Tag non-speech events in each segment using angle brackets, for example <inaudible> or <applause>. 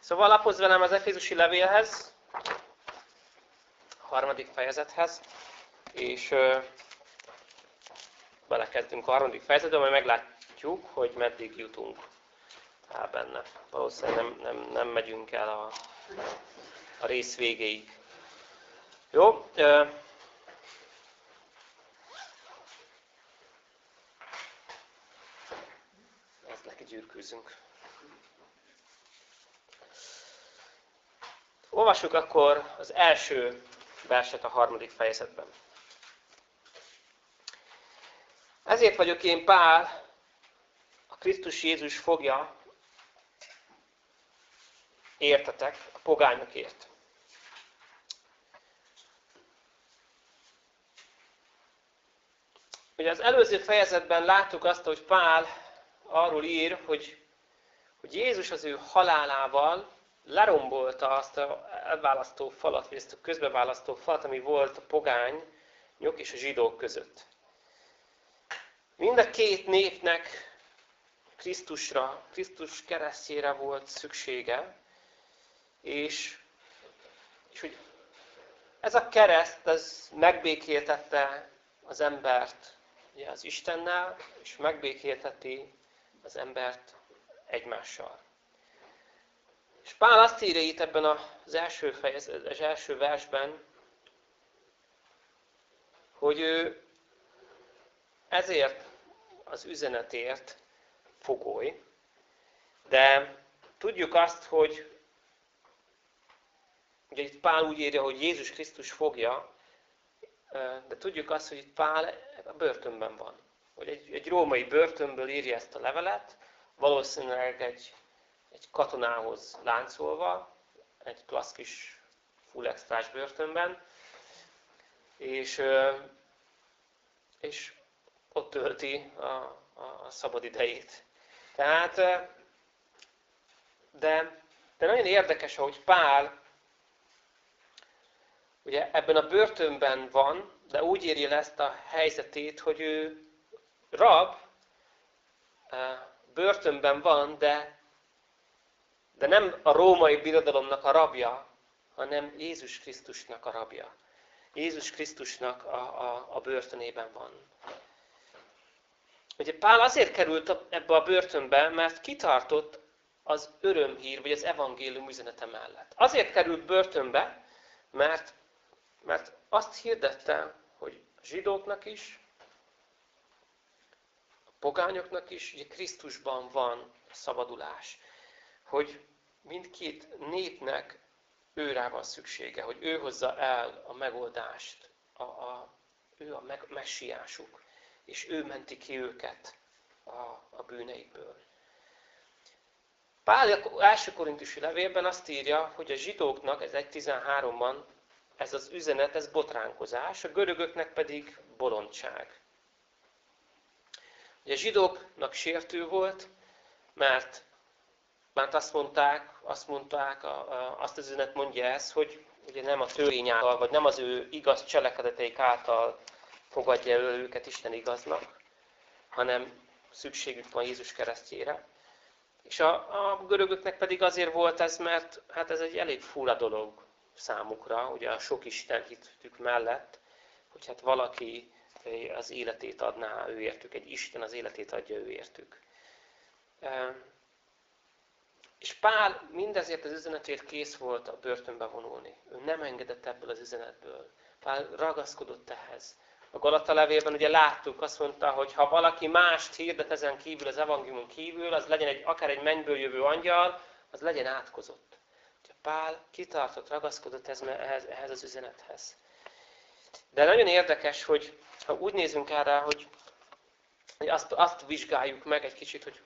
Szóval lapozz velem az Efézusi levélhez, a harmadik fejezethez, és ö, belekezdünk a harmadik fejezetbe, majd meglátjuk, hogy meddig jutunk el benne. Valószínűleg nem, nem, nem megyünk el a, a rész végéig. Jó? Ö, ezt neki gyűrkőzünk. Olvassuk akkor az első verset a harmadik fejezetben. Ezért vagyok én Pál, a Krisztus Jézus fogja, értetek, a pogányokért. Ugye az előző fejezetben láttuk azt, hogy Pál arról ír, hogy, hogy Jézus az ő halálával lerombolta azt a elválasztó falat, vagy ezt a közbeválasztó falat, ami volt a pogányok és a zsidók között. Mind a két népnek Krisztusra, Krisztus keresztjére volt szüksége, és, és hogy ez a kereszt, ez megbékéltette az embert ugye, az Istennel, és megbékélteti az embert egymással. És Pál azt írja itt ebben az első, fejez, az első versben, hogy ő ezért az üzenetért fogoly, de tudjuk azt, hogy ugye itt Pál úgy írja, hogy Jézus Krisztus fogja, de tudjuk azt, hogy itt Pál a börtönben van. Hogy egy, egy római börtönből írja ezt a levelet, valószínűleg egy egy katonához láncolva, egy klasszikus full extrás börtönben, és, és ott tölti a, a szabad idejét. Tehát, de, de nagyon érdekes, ahogy Pál ugye ebben a börtönben van, de úgy írja le ezt a helyzetét, hogy ő rab, börtönben van, de de nem a római birodalomnak a rabja, hanem Jézus Krisztusnak a rabja. Jézus Krisztusnak a, a, a börtönében van. Ugye Pál azért került ebbe a börtönbe, mert kitartott az örömhír, vagy az evangélium üzenete mellett. Azért került börtönbe, mert, mert azt hirdette, hogy a zsidóknak is, a pogányoknak is, ugye Krisztusban van szabadulás. Hogy mindkét népnek őrá van szüksége, hogy ő hozza el a megoldást, a, a, ő a meg, messiásuk, és ő menti ki őket a, a bűneikből. Pál első korintusi levélben azt írja, hogy a zsidóknak, ez 1.13-ban, ez az üzenet, ez botránkozás, a görögöknek pedig bolondság. Ugye a zsidóknak sértő volt, mert mert azt mondták, azt mondták, azt az üzenet mondja ezt, hogy ugye nem a törvény által, vagy nem az ő igaz cselekedeteik által fogadja el őket Isten igaznak, hanem szükségük van Jézus keresztjére. És a, a görögöknek pedig azért volt ez, mert hát ez egy elég fura dolog számukra, ugye a sok Isten hitük mellett, hogy hát valaki az életét adná ő értük, egy Isten az életét adja ő értük. És Pál mindezért az üzenetért kész volt a börtönbe vonulni. Ő nem engedett ebből az üzenetből. Pál ragaszkodott ehhez. A Galata levélben ugye láttuk, azt mondta, hogy ha valaki mást hirdet ezen kívül, az evangéliumon kívül, az legyen egy, akár egy mennyből jövő angyal, az legyen átkozott. Pál kitartott, ragaszkodott ehhez, ehhez az üzenethez. De nagyon érdekes, hogy ha úgy nézünk erre, hogy, hogy azt, azt vizsgáljuk meg egy kicsit, hogy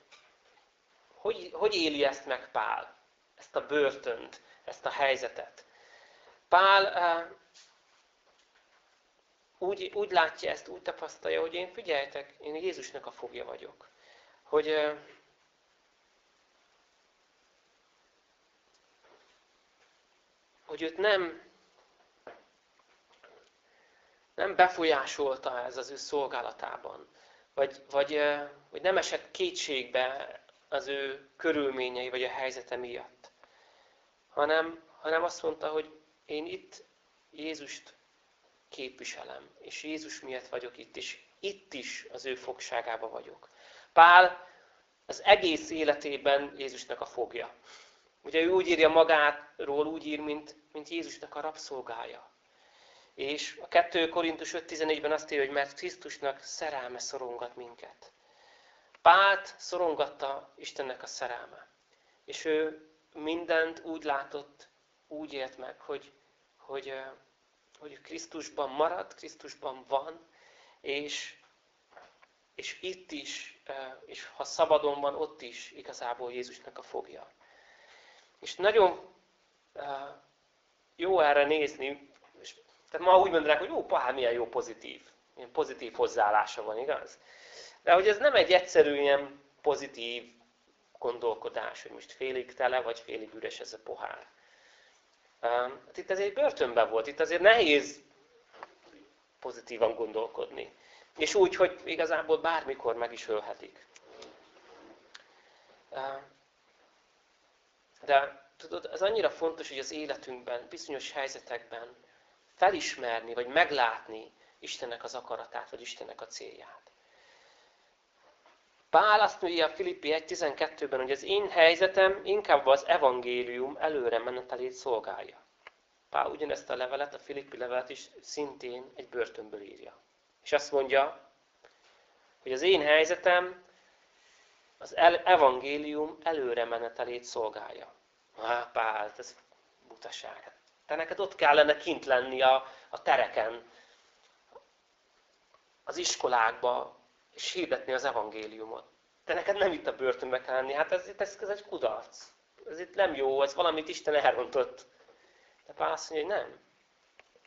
hogy, hogy éli ezt meg Pál? Ezt a börtönt, ezt a helyzetet. Pál uh, úgy, úgy látja ezt, úgy tapasztalja, hogy én figyeljetek, én Jézusnak a fogja vagyok. Hogy, uh, hogy őt nem, nem befolyásolta ez az ő szolgálatában, vagy, vagy, vagy nem esett kétségbe az ő körülményei vagy a helyzete miatt. hanem, hanem azt mondta, hogy én itt Jézust képviselem, és Jézus miatt vagyok itt, és itt is az ő fogságába vagyok. Pál az egész életében Jézusnak a fogja. Ugye ő úgy írja magátról, úgy ír, mint, mint Jézusnak a rabszolgája. És a 2 Korintus 5.14-ben azt írja, hogy mert Krisztusnak szerelme szorongat minket. Pált szorongatta Istennek a szerelme. És ő mindent úgy látott, úgy élt meg, hogy, hogy, hogy Krisztusban marad, Krisztusban van, és, és itt is, és ha szabadon van, ott is igazából Jézusnak a fogja. És nagyon jó erre nézni, és, tehát ma úgy mondanák, hogy jó, pár milyen jó pozitív. Milyen pozitív hozzáállása van, igaz? De hogy ez nem egy egyszerű ilyen pozitív gondolkodás, hogy most félig tele, vagy félig üres ez a pohár. Hát itt ez egy börtönben volt, itt azért nehéz pozitívan gondolkodni. És úgy, hogy igazából bármikor meg is ölhetik. De tudod, ez annyira fontos, hogy az életünkben, bizonyos helyzetekben felismerni, vagy meglátni Istennek az akaratát, vagy Istennek a célját. Pál azt mondja a Filippi 1.12-ben, hogy az én helyzetem inkább az evangélium előre menetelét szolgálja. Pál ugyanezt a levelet, a Filippi levelet is szintén egy börtönből írja. És azt mondja, hogy az én helyzetem az evangélium előre menetelét szolgálja. Há, Pál, ez butaság. Te neked ott kellene kint lenni a, a tereken, az iskolákba, és hirdetni az evangéliumot. Te neked nem itt a börtönbe kell lenni. Hát ez, ez, ez egy kudarc. Ez itt nem jó, ez valamit Isten elrontott. De Pál azt mondja, hogy nem.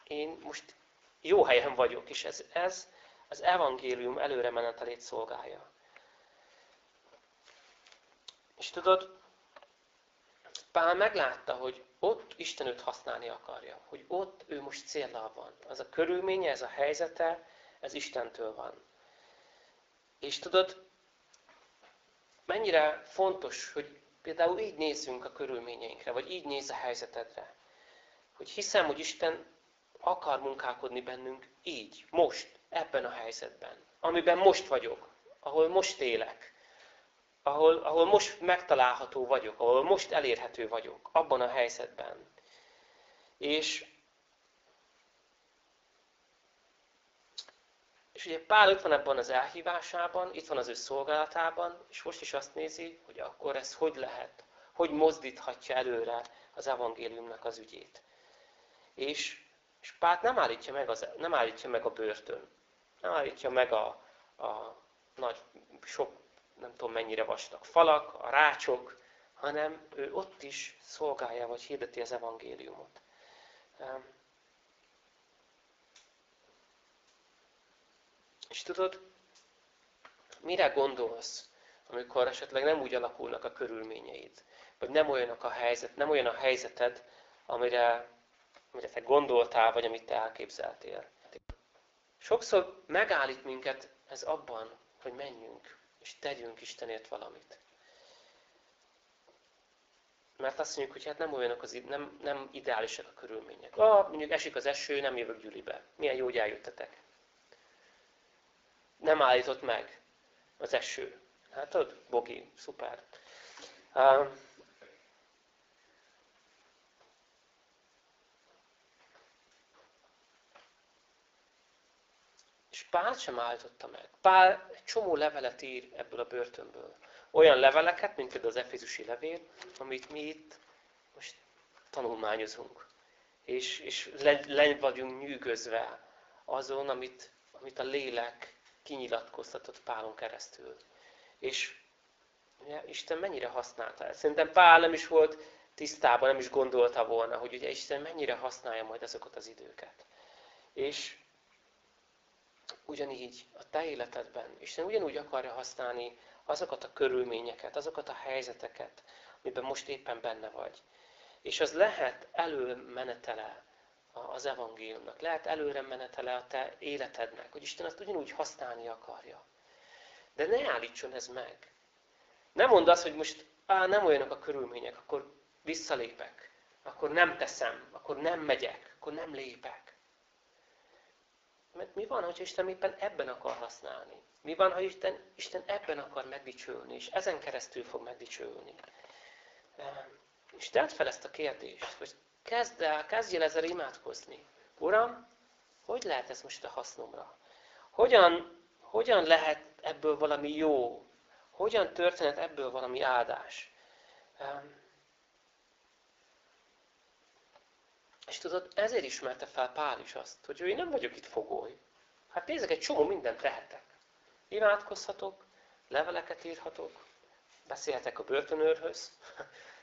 Én most jó helyen vagyok, és ez, ez az evangélium előre menetelét szolgálja. És tudod, Pál meglátta, hogy ott Isten őt használni akarja. Hogy ott ő most célnal van. Az a körülménye, ez a helyzete, ez Istentől van. És tudod, mennyire fontos, hogy például így nézzünk a körülményeinkre, vagy így néz a helyzetedre. Hogy hiszem, hogy Isten akar munkálkodni bennünk így, most, ebben a helyzetben. Amiben most vagyok, ahol most élek, ahol, ahol most megtalálható vagyok, ahol most elérhető vagyok, abban a helyzetben. És És ugye Pál itt van ebben az elhívásában, itt van az ő szolgálatában, és most is azt nézi, hogy akkor ez hogy lehet, hogy mozdíthatja előre az evangéliumnak az ügyét. És, és Pál nem állítja, meg az, nem állítja meg a börtön, nem állítja meg a, a nagy, sok, nem tudom mennyire vastag falak, a rácsok, hanem ő ott is szolgálja, vagy hirdeti az evangéliumot. És tudod, mire gondolsz, amikor esetleg nem úgy alakulnak a körülményeid, vagy nem olyanok a helyzet, nem olyan a helyzeted, amire, amire te gondoltál, vagy amit te elképzeltél. Sokszor megállít minket ez abban, hogy menjünk, és tegyünk Istenért valamit. Mert azt mondjuk, hogy hát nem olyanok az, nem, nem ideálisak a körülmények. Ah, mondjuk esik az eső, nem jövök gyülibe. Milyen jó, hogy eljöttetek nem állított meg az eső. Tudod, bogi, szuper. Uh, és Pál sem állította meg. Pál egy csomó levelet ír ebből a börtönből. Olyan leveleket, mint például az Efézusi levél, amit mi itt most tanulmányozunk. És, és le, le vagyunk nyűgözve azon, amit, amit a lélek kinyilatkoztatott Pálon keresztül. És ugye, Isten mennyire használta ezt. Szerintem Pál nem is volt tisztában, nem is gondolta volna, hogy ugye Isten mennyire használja majd azokat az időket. És ugyanígy a te életedben Isten ugyanúgy akarja használni azokat a körülményeket, azokat a helyzeteket, amiben most éppen benne vagy. És az lehet előmenetele az evangéliumnak. Lehet előre menetele a te életednek, hogy Isten azt ugyanúgy használni akarja. De ne állítson ez meg. Nem mondd azt, hogy most á, nem olyanok a körülmények, akkor visszalépek. akkor nem teszem, akkor nem megyek, akkor nem lépek. Mert mi van, hogyha Isten éppen ebben akar használni? Mi van, ha Isten, Isten ebben akar megdicsülni, és ezen keresztül fog megdicsülni? És tedd fel ezt a kérdést, hogy kezd el, kezdjél ezzel imádkozni. Uram, hogy lehet ez most a hasznomra? Hogyan, hogyan lehet ebből valami jó? Hogyan történhet ebből valami áldás? És tudod, ezért ismerte fel Pál is azt, hogy én nem vagyok itt fogoly. Hát nézzek, egy csomó mindent tehetek. Imádkozhatok, leveleket írhatok, beszélhetek a börtönőrhöz.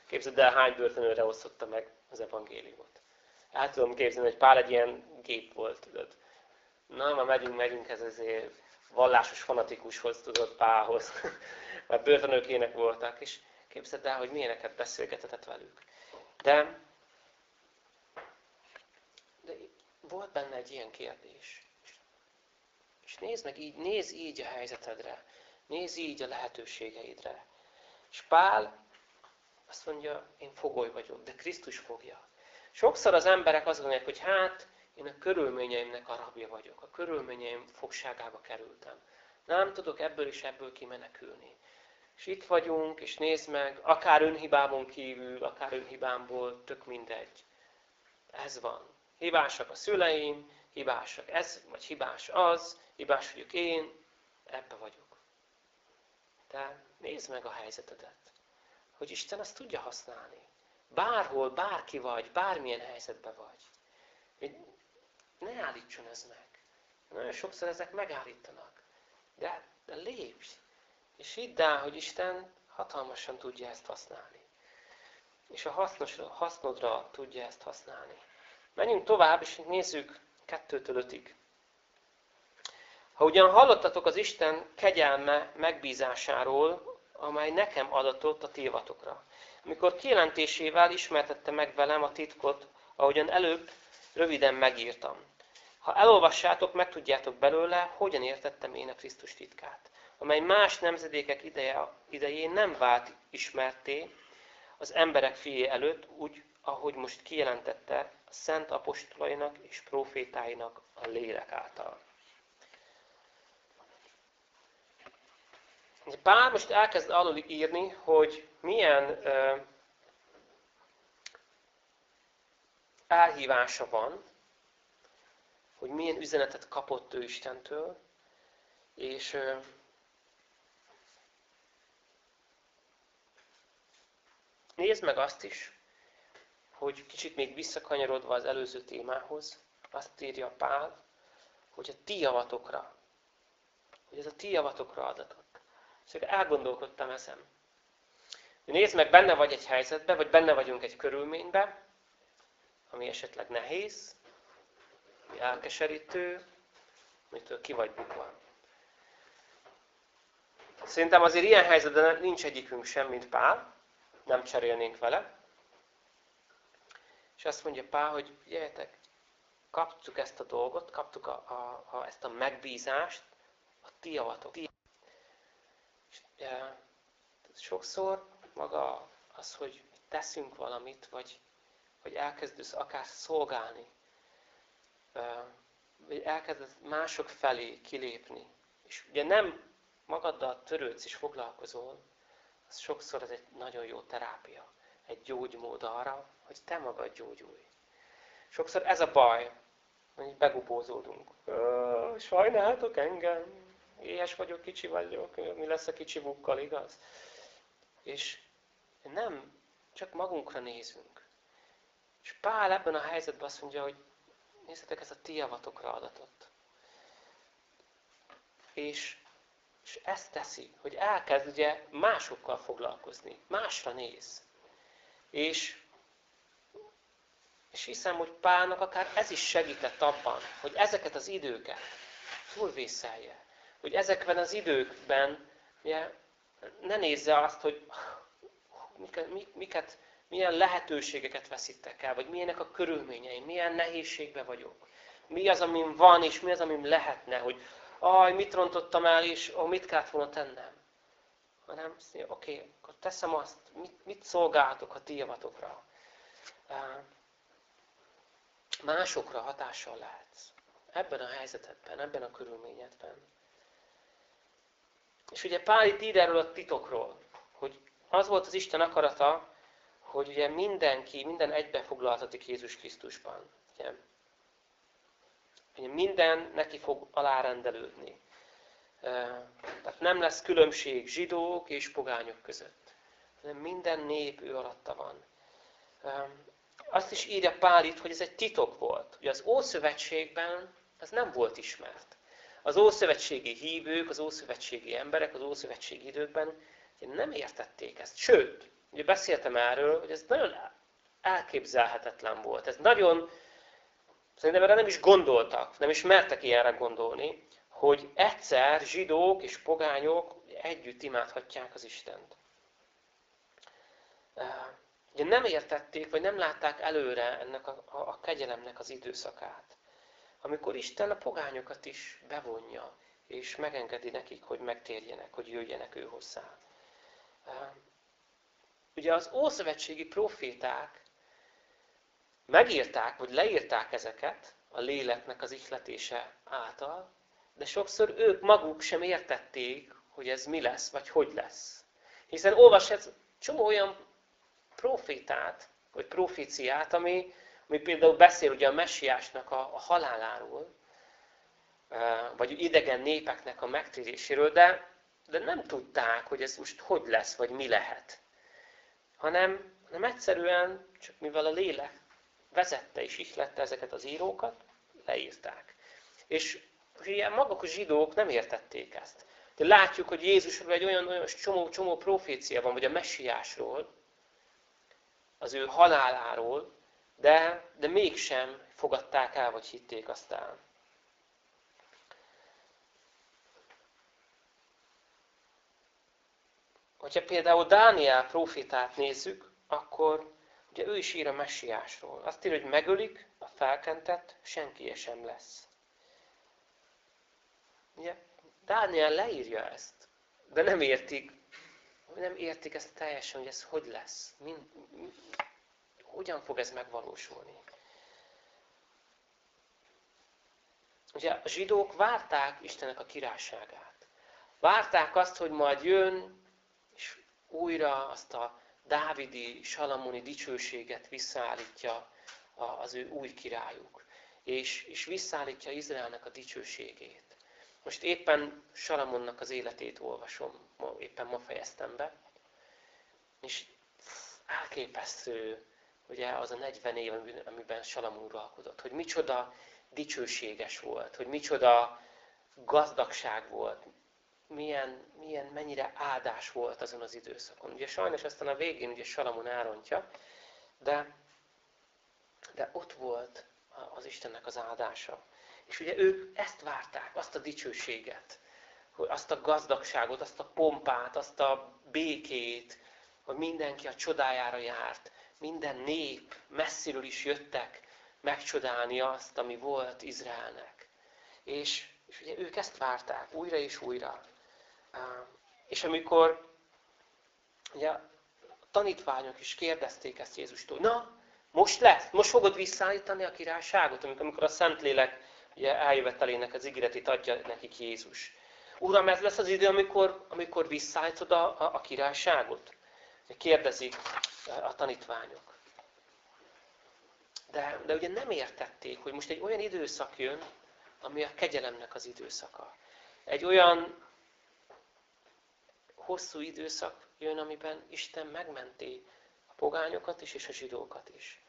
Képzeld el, hány börtönőrre osztotta meg az evangéliumot. El tudom képzelni, hogy Pál egy ilyen gép volt, tudod. Na, ma megyünk, megyünk ez azért vallásos fanatikushoz, tudod, Pálhoz. <laughs> Mert börtönőkének voltak, és képzeld el, hogy milyeneket beszélgetett velük. De, de volt benne egy ilyen kérdés. És nézd meg így, nézd így a helyzetedre. Nézd így a lehetőségeidre. És Pál azt mondja, én fogoly vagyok, de Krisztus fogja. Sokszor az emberek azt gondolják, hogy hát, én a körülményeimnek a rabja vagyok. A körülményeim fogságába kerültem. Nem tudok ebből is ebből kimenekülni. És itt vagyunk, és nézd meg, akár önhibámon kívül, akár önhibámból, tök mindegy. Ez van. Hibásak a szüleim, hibásak ez, vagy hibás az, hibás vagyok én, ebbe vagyok. De nézd meg a helyzetedet, hogy Isten azt tudja használni. Bárhol, bárki vagy, bármilyen helyzetben vagy. Ne állítson ez meg. Nagyon sokszor ezek megállítanak. De, de lépj, és hidd el, hogy Isten hatalmasan tudja ezt használni. És a hasznos, hasznodra tudja ezt használni. Menjünk tovább, és nézzük 2-től 5-ig. Ha ugyan hallottatok az Isten kegyelme megbízásáról, amely nekem adatott a tévatokra, amikor kijelentésével ismertette meg velem a titkot, ahogyan előbb röviden megírtam. Ha elolvassátok, megtudjátok belőle, hogyan értettem én a Krisztus titkát, amely más nemzedékek ideje, idején nem vált ismerté az emberek fié előtt, úgy, ahogy most kijelentette a szent apostolainak és profétáinak a lélek által. Pál most elkezd alul írni, hogy milyen elhívása van, hogy milyen üzenetet kapott ő Istentől, és nézd meg azt is, hogy kicsit még visszakanyarodva az előző témához, azt írja Pál, hogy a ti javatokra, hogy ez a ti javatokra adatott. És elgondolkodtam ezen. Nézd meg, benne vagy egy helyzetbe, vagy benne vagyunk egy körülménybe, ami esetleg nehéz, ami elkeserítő, amitől ki vagy bukva. Szerintem azért ilyen helyzetben nincs egyikünk sem, mint Pál, nem cserélnénk vele. És azt mondja Pál, hogy gyertek, kaptuk ezt a dolgot, kaptuk a, a, a, ezt a megbízást, a ti. Sokszor maga az, hogy teszünk valamit, vagy, vagy elkezdesz akár szolgálni, vagy elkezdesz mások felé kilépni, és ugye nem magaddal törődsz és foglalkozol, az sokszor ez egy nagyon jó terápia, egy gyógymód arra, hogy te magad gyógyulj. Sokszor ez a baj, hogy begubózódunk. Sajnáltok engem, éhes vagyok, kicsi vagyok, mi lesz a kicsi bukkal, igaz? És nem, csak magunkra nézünk. És Pál ebben a helyzetben azt mondja, hogy nézzetek, ez a ti javatokra adatott. És, és ezt teszi, hogy elkezd ugye másokkal foglalkozni, másra néz. És, és hiszem, hogy Pálnak akár ez is segített abban, hogy ezeket az időket túlvészelje. Hogy ezekben az időkben ugye, ne nézze azt, hogy miket, milyen lehetőségeket veszítek el, vagy milyenek a körülményeim, milyen nehézségbe vagyok. Mi az, amim van, és mi az, amim lehetne, hogy aj, mit rontottam el, és ó, mit kellett volna tennem. Hanem oké, okay, akkor teszem azt, mit, mit szolgáltok a ti javatokra. másokra hatással lehetsz. Ebben a helyzetedben, ebben a körülményedben. És ugye Pál itt ír erről a titokról, hogy az volt az Isten akarata, hogy ugye mindenki, minden egybefoglaltatik Jézus Krisztusban. Ugye? Ugye minden neki fog alárendelődni. Tehát nem lesz különbség zsidók és pogányok között, hanem minden nép ő alatta van. Azt is írja Pál itt, hogy ez egy titok volt. Ugye az Ószövetségben ez nem volt ismert. Az ószövetségi hívők, az ószövetségi emberek, az ószövetségi időkben nem értették ezt. Sőt, ugye beszéltem erről, hogy ez nagyon elképzelhetetlen volt. Ez nagyon, szerintem erre nem is gondoltak, nem is mertek ilyenre gondolni, hogy egyszer zsidók és pogányok együtt imádhatják az Istent. Ugye nem értették, vagy nem látták előre ennek a, a, a kegyelemnek az időszakát. Amikor Isten a pogányokat is bevonja, és megengedi nekik, hogy megtérjenek, hogy jöjjenek ő hozzá. Ugye az ószövetségi proféták megírták, vagy leírták ezeket a léleknek az ihletése által, de sokszor ők maguk sem értették, hogy ez mi lesz, vagy hogy lesz. Hiszen olvashatsz csomó olyan profétát, vagy proféciát, ami, ami például beszél ugye a messiásnak a, a haláláról, vagy idegen népeknek a megtéréséről, de, de nem tudták, hogy ez most hogy lesz, vagy mi lehet. Hanem, hanem egyszerűen, csak mivel a lélek vezette és ihlette ezeket az írókat, leírták. És ugye maguk a zsidók nem értették ezt. De látjuk, hogy Jézusról egy olyan, olyan csomó, csomó profécia van, vagy a messiásról, az ő haláláról, de, de mégsem fogadták el, vagy hitték aztán. Hogyha például Dániel profétát nézzük, akkor ugye ő is ír a messiásról. Azt írja, hogy megölik a felkentett, senki sem lesz. Ugye, Dániel leírja ezt, de nem értik, nem értik ezt teljesen, hogy ez hogy lesz. Mind, hogyan fog ez megvalósulni? Ugye a zsidók várták Istennek a királyságát. Várták azt, hogy majd jön, és újra azt a dávidi, salamoni dicsőséget visszaállítja az ő új királyuk. És, és visszaállítja Izraelnek a dicsőségét. Most éppen Salamonnak az életét olvasom, éppen ma fejeztem be. És elképesztő ugye az a 40 év, amiben Salamon uralkodott, hogy micsoda dicsőséges volt, hogy micsoda gazdagság volt, milyen, milyen, mennyire áldás volt azon az időszakon. Ugye sajnos aztán a végén ugye Salamon árontja, de, de ott volt az Istennek az áldása. És ugye ők ezt várták, azt a dicsőséget, azt a gazdagságot, azt a pompát, azt a békét, hogy mindenki a csodájára járt, minden nép messziről is jöttek megcsodálni azt, ami volt Izraelnek. És, és ugye ők ezt várták újra és újra. És amikor ugye, a tanítványok is kérdezték ezt Jézustól, na, most lesz, most fogod visszaállítani a királyságot, amikor, a Szentlélek ugye, eljövetelének az ígéretét adja nekik Jézus. Uram, ez lesz az idő, amikor, amikor visszaállítod a, a, a királyságot? Kérdezik a tanítványok. De, de ugye nem értették, hogy most egy olyan időszak jön, ami a kegyelemnek az időszaka. Egy olyan hosszú időszak jön, amiben Isten megmenti a pogányokat is, és a zsidókat is.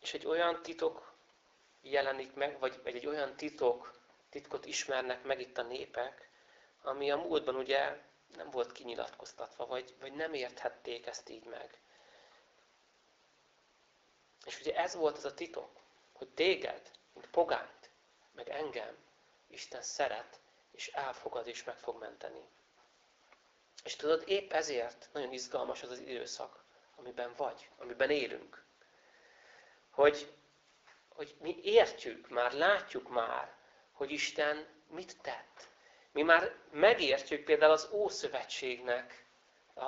És egy olyan titok jelenik meg, vagy, vagy egy olyan titok, titkot ismernek meg itt a népek, ami a múltban ugye nem volt kinyilatkoztatva, vagy, vagy nem érthették ezt így meg. És ugye ez volt az a titok, hogy téged, mint pogányt, meg engem, Isten szeret, és elfogad, és meg fog menteni. És tudod, épp ezért nagyon izgalmas az az időszak, amiben vagy, amiben élünk. Hogy, hogy mi értjük már, látjuk már, hogy Isten mit tett. Mi már megértjük például az Ószövetségnek a,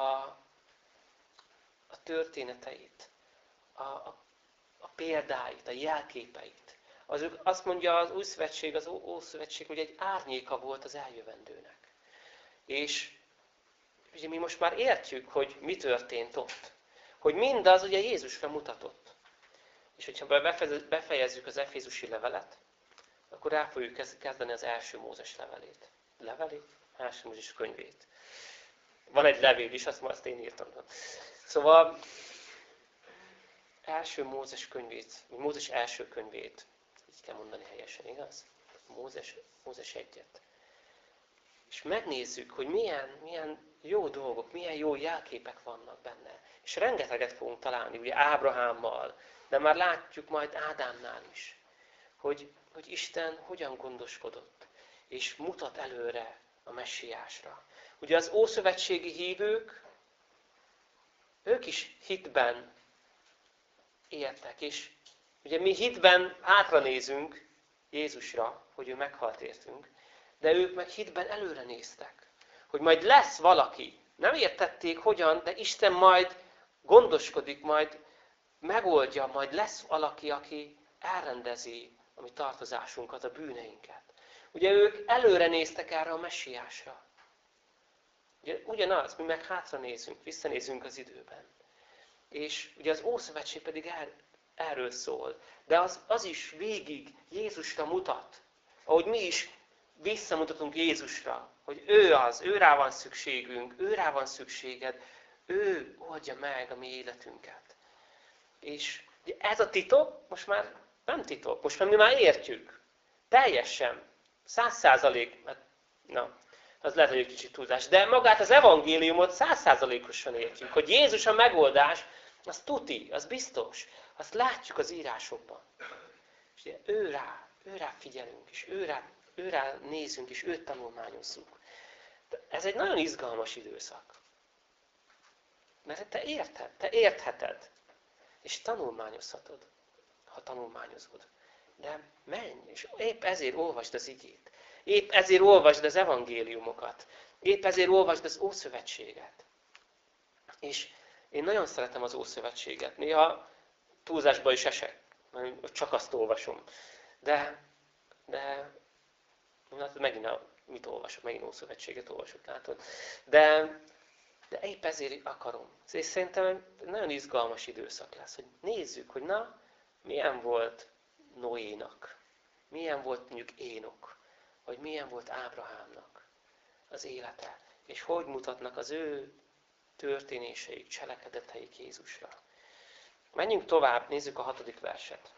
a történeteit, a, a, a példáit, a jelképeit. Az, azt mondja az új szövetség, az Ószövetség, hogy egy árnyéka volt az eljövendőnek. És ugye mi most már értjük, hogy mi történt ott. Hogy mindaz ugye Jézusra mutatott. És hogyha befejezzük az Efézusi levelet, akkor el fogjuk kezdeni az első Mózes levelét. Levelét? Első Mózes könyvét. Van egy levél is, azt, azt én írtam. Szóval első Mózes könyvét, Mózes első könyvét, így kell mondani helyesen, igaz? Mózes, Mózes egyet. És megnézzük, hogy milyen, milyen jó dolgok, milyen jó jelképek vannak benne. És rengeteget fogunk találni, ugye Ábrahámmal, de már látjuk majd Ádámnál is, hogy, hogy Isten hogyan gondoskodott, és mutat előre a messiásra. Ugye az ószövetségi hívők, ők is hitben éltek, és ugye mi hitben hátra nézünk Jézusra, hogy ő meghalt értünk, de ők meg hitben előre néztek, hogy majd lesz valaki. Nem értették hogyan, de Isten majd gondoskodik, majd megoldja, majd lesz valaki, aki elrendezi a mi tartozásunkat, a bűneinket. Ugye ők előre néztek erre a messiásra. Ugye, ugyanaz, mi meg hátra nézünk, visszanézünk az időben. És ugye az Ószövetség pedig er, erről szól. De az, az is végig Jézusra mutat. Ahogy mi is visszamutatunk Jézusra, hogy ő az, ő rá van szükségünk, ő rá van szükséged, ő oldja meg a mi életünket. És ez a titok most már nem titok, most már mi már értjük. Teljesen. Száz százalék, hát, na, az lehet, hogy egy kicsit túlzás, de magát az evangéliumot százszázalékosan értjük, hogy Jézus a megoldás, az tuti, az biztos. Azt látjuk az írásokban. És ő rá, ő rá figyelünk, és ő rá őrá nézünk, és őt tanulmányozzuk. Ez egy nagyon izgalmas időszak. Mert te érted, te értheted, és tanulmányozhatod, ha tanulmányozod. De menj, és épp ezért olvasd az igét. Épp ezért olvasd az evangéliumokat. Épp ezért olvasd az Ószövetséget. És én nagyon szeretem az Ószövetséget. Néha túlzásba is esek, csak azt olvasom. De, de Hát megint a, mit olvasok, megint Ószövetséget olvasok, látod. De, de épp ezért akarom. És szerintem nagyon izgalmas időszak lesz, hogy nézzük, hogy na, milyen volt Noénak, milyen volt mondjuk Énok, vagy milyen volt Ábrahámnak az élete, és hogy mutatnak az ő történéseik, cselekedeteik Jézusra. Menjünk tovább, nézzük a hatodik verset.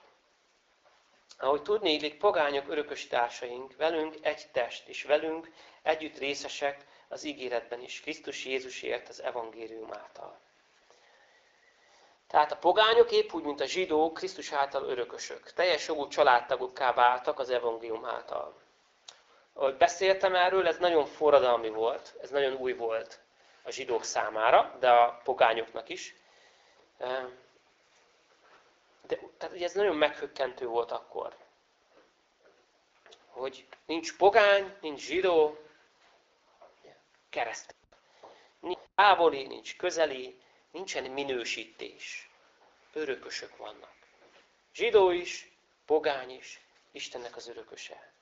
Ahogy tudni illik, pogányok örökös társaink, velünk egy test, és velünk együtt részesek az ígéretben is, Krisztus Jézusért az evangélium által. Tehát a pogányok épp úgy, mint a zsidók, Krisztus által örökösök. Teljes jogú családtagokká váltak az evangélium által. Ahogy beszéltem erről, ez nagyon forradalmi volt, ez nagyon új volt a zsidók számára, de a pogányoknak is. De tehát ugye ez nagyon meghökkentő volt akkor. Hogy nincs pogány, nincs zsidó, keresztény. Nincs távoli, nincs közeli, nincsen minősítés. Örökösök vannak. Zsidó is, pogány is, Istennek az örököse.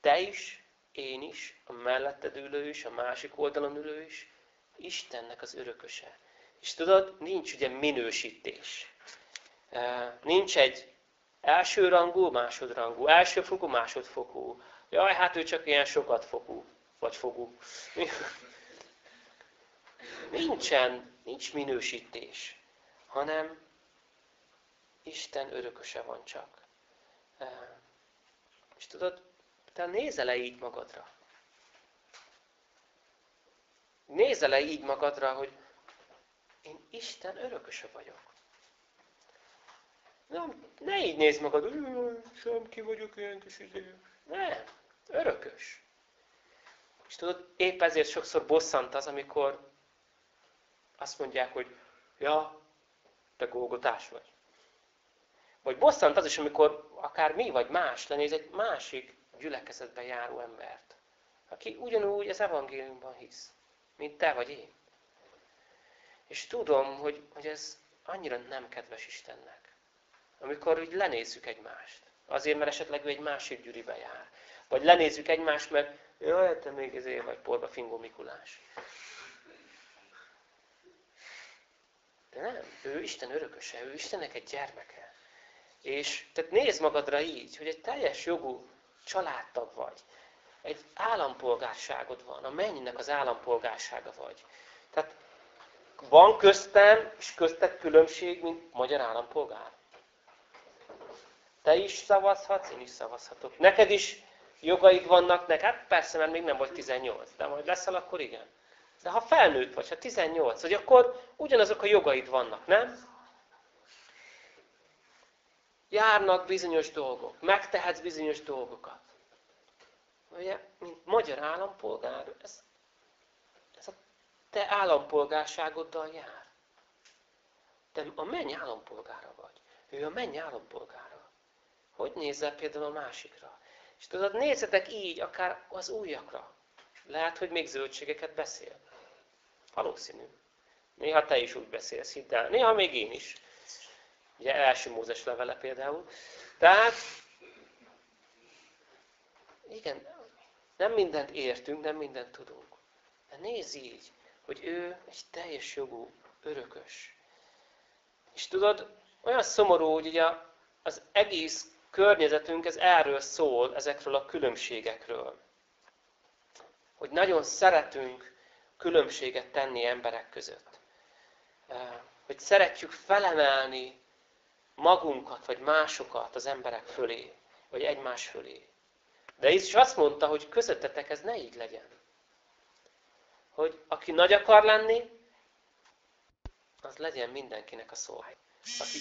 Te is, én is, a melletted ülő is, a másik oldalon ülő is, Istennek az örököse. És tudod, nincs ugye minősítés. Nincs egy elsőrangú, másodrangú, elsőfokú, másodfokú. Jaj, hát ő csak ilyen sokat fokú, vagy fogú. <laughs> Nincsen, nincs minősítés, hanem Isten örököse van csak. És tudod, te nézze le így magadra. Nézze le így magadra, hogy én Isten örököse vagyok. Nem, ne így nézd magad, sem ki vagyok ilyen kis idő. Nem, örökös. És tudod, épp ezért sokszor bosszant az, amikor azt mondják, hogy ja, te gógotás vagy. Vagy bosszant az is, amikor akár mi vagy más lenéz egy másik gyülekezetben járó embert, aki ugyanúgy az evangéliumban hisz, mint te vagy én. És tudom, hogy, hogy ez annyira nem kedves Istennek. Amikor úgy lenézzük egymást. Azért, mert esetleg ő egy másik gyűribe jár. Vagy lenézzük egymást, mert jaj, te még ezért vagy porba fingó Mikulás. De nem, ő Isten örököse, ő Istennek egy gyermeke. És tehát nézd magadra így, hogy egy teljes jogú családtag vagy. Egy állampolgárságod van, a mennynek az állampolgársága vagy. Tehát van köztem és köztet különbség, mint magyar állampolgár. Te is szavazhatsz, én is szavazhatok. Neked is jogaid vannak, neked? Hát persze, mert még nem vagy 18, de majd leszel, akkor igen. De ha felnőtt vagy, ha 18 vagy, akkor ugyanazok a jogaid vannak, nem? Járnak bizonyos dolgok, megtehetsz bizonyos dolgokat. Ugye, mint magyar állampolgár, ez, ez a te állampolgárságoddal jár. Te a menny állampolgára vagy. Ő a menny állampolgára. Hogy nézel például a másikra? És tudod, nézzetek így, akár az újakra. Lehet, hogy még zöldségeket beszél. Valószínű. Néha te is úgy beszélsz, hidd el. Néha még én is. Ugye első Mózes levele például. Tehát, igen, nem mindent értünk, nem mindent tudunk. De nézz így, hogy ő egy teljes jogú, örökös. És tudod, olyan szomorú, hogy ugye az egész környezetünk ez erről szól, ezekről a különbségekről. Hogy nagyon szeretünk különbséget tenni emberek között. Hogy szeretjük felemelni magunkat, vagy másokat az emberek fölé, vagy egymás fölé. De Jézus azt mondta, hogy közöttetek ez ne így legyen. Hogy aki nagy akar lenni, az legyen mindenkinek a szolgája. Aki